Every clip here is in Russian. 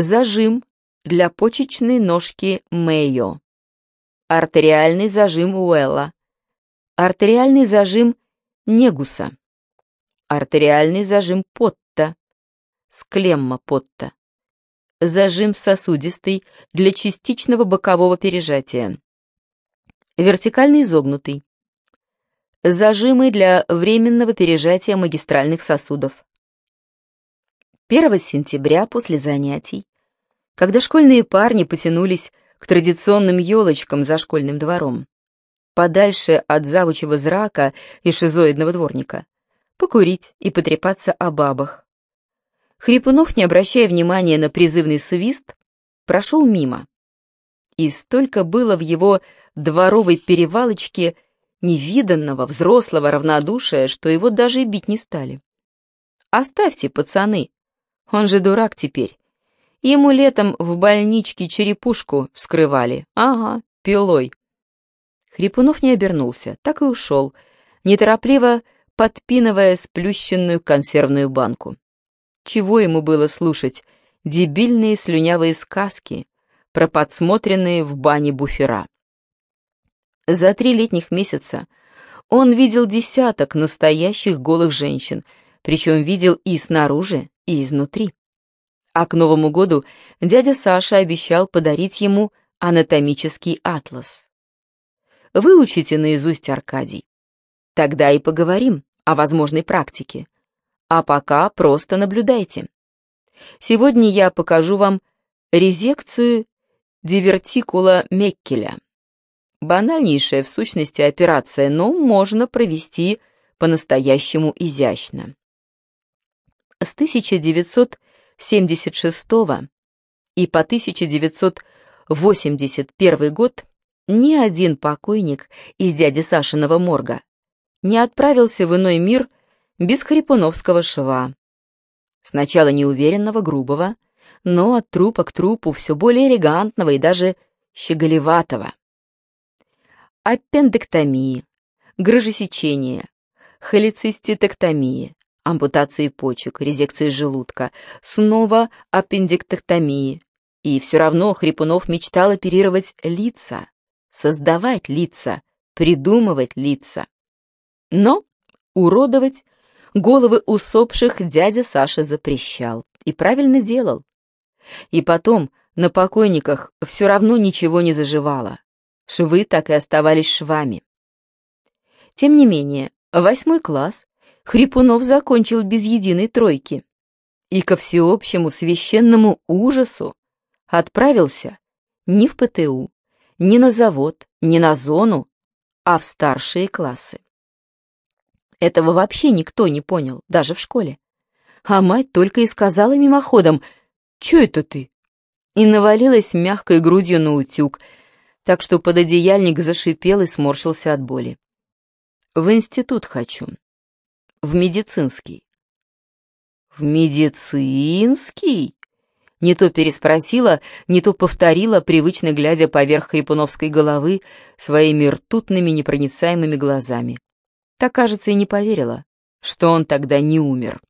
Зажим для почечной ножки Мэйо. Артериальный зажим Уэлла. Артериальный зажим Негуса. Артериальный зажим Потта. Склемма Потта. Зажим сосудистый для частичного бокового пережатия. Вертикально изогнутый. Зажимы для временного пережатия магистральных сосудов. 1 сентября после занятий, когда школьные парни потянулись к традиционным елочкам за школьным двором, подальше от завучего зрака и шизоидного дворника, покурить и потрепаться о бабах. Хрипунов, не обращая внимания на призывный свист, прошел мимо. И столько было в его дворовой перевалочке невиданного взрослого равнодушия, что его даже и бить не стали. «Оставьте, пацаны, он же дурак теперь. Ему летом в больничке черепушку вскрывали, ага, пилой». Хрипунов не обернулся, так и ушел, неторопливо подпинывая сплющенную консервную банку. Чего ему было слушать дебильные слюнявые сказки про подсмотренные в бане буфера? За три летних месяца он видел десяток настоящих голых женщин, причем видел и снаружи, и изнутри. А к Новому году дядя Саша обещал подарить ему анатомический атлас. Выучите наизусть Аркадий. Тогда и поговорим о возможной практике. А пока просто наблюдайте. Сегодня я покажу вам резекцию дивертикула Меккеля. Банальнейшая в сущности операция, но можно провести по-настоящему изящно. С 1976 и по 1981 год ни один покойник из дяди Сашиного морга не отправился в иной мир без хрипуновского шва. Сначала неуверенного, грубого, но от трупа к трупу все более элегантного и даже щеголеватого аппендэктомии, грыжесечения, холециститектомии, ампутации почек, резекции желудка, снова аппендиктектомии. И все равно Хрипунов мечтал оперировать лица, создавать лица, придумывать лица. Но уродовать головы усопших дядя Саша запрещал. И правильно делал. И потом на покойниках все равно ничего не заживало. Швы так и оставались швами. Тем не менее, восьмой класс Хрипунов закончил без единой тройки и ко всеобщему священному ужасу отправился не в ПТУ, не на завод, не на зону, а в старшие классы. Этого вообще никто не понял, даже в школе. А мать только и сказала мимоходом «Чё это ты?» и навалилась мягкой грудью на утюг, так что пододеяльник зашипел и сморщился от боли. «В институт хочу. В медицинский». «В медицинский?» Не то переспросила, не то повторила, привычно глядя поверх хрипуновской головы своими ртутными непроницаемыми глазами. Так, кажется, и не поверила, что он тогда не умер.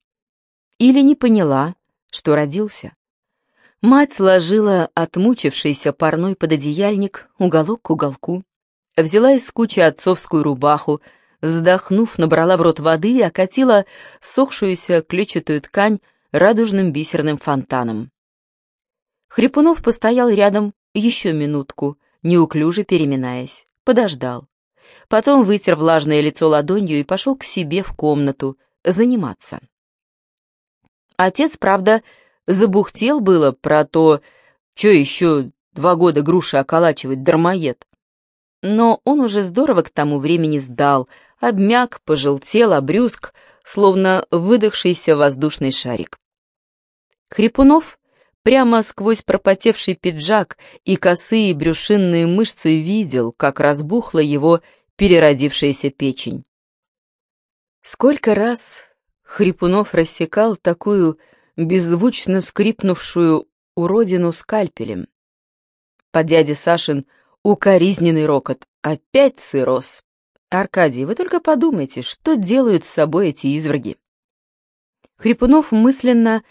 Или не поняла, что родился. Мать сложила отмучившийся парной пододеяльник уголок к уголку, взяла из кучи отцовскую рубаху, вздохнув, набрала в рот воды и окатила сохшуюся клетчатую ткань радужным бисерным фонтаном. Хрипунов постоял рядом еще минутку, неуклюже переминаясь, подождал. Потом вытер влажное лицо ладонью и пошел к себе в комнату заниматься. Отец, правда, Забухтел было про то, что еще два года груши околачивать, дармоед. Но он уже здорово к тому времени сдал, обмяк, пожелтел, обрюзг, словно выдохшийся воздушный шарик. Хрипунов прямо сквозь пропотевший пиджак и косые брюшинные мышцы видел, как разбухла его переродившаяся печень. Сколько раз Хрипунов рассекал такую беззвучно скрипнувшую уродину скальпелем. По дяде Сашин укоризненный рокот. Опять цирроз. Аркадий, вы только подумайте, что делают с собой эти извраги. Хрипунов мысленно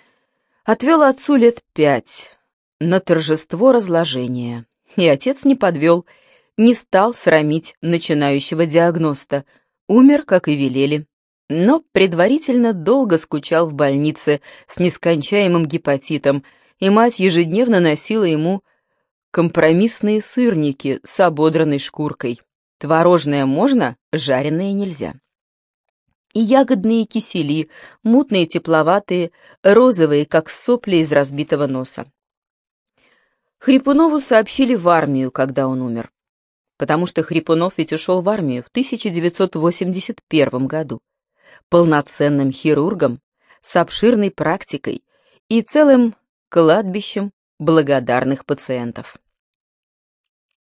отвел отцу лет пять, на торжество разложения. И отец не подвел, не стал срамить начинающего диагноста, умер, как и велели. Но предварительно долго скучал в больнице с нескончаемым гепатитом, и мать ежедневно носила ему компромиссные сырники с ободранной шкуркой. Творожное можно, жареное нельзя. И ягодные кисели, мутные, тепловатые, розовые, как сопли из разбитого носа. Хрипунову сообщили в армию, когда он умер. Потому что Хрипунов ведь ушел в армию в 1981 году. Полноценным хирургом, с обширной практикой и целым кладбищем благодарных пациентов.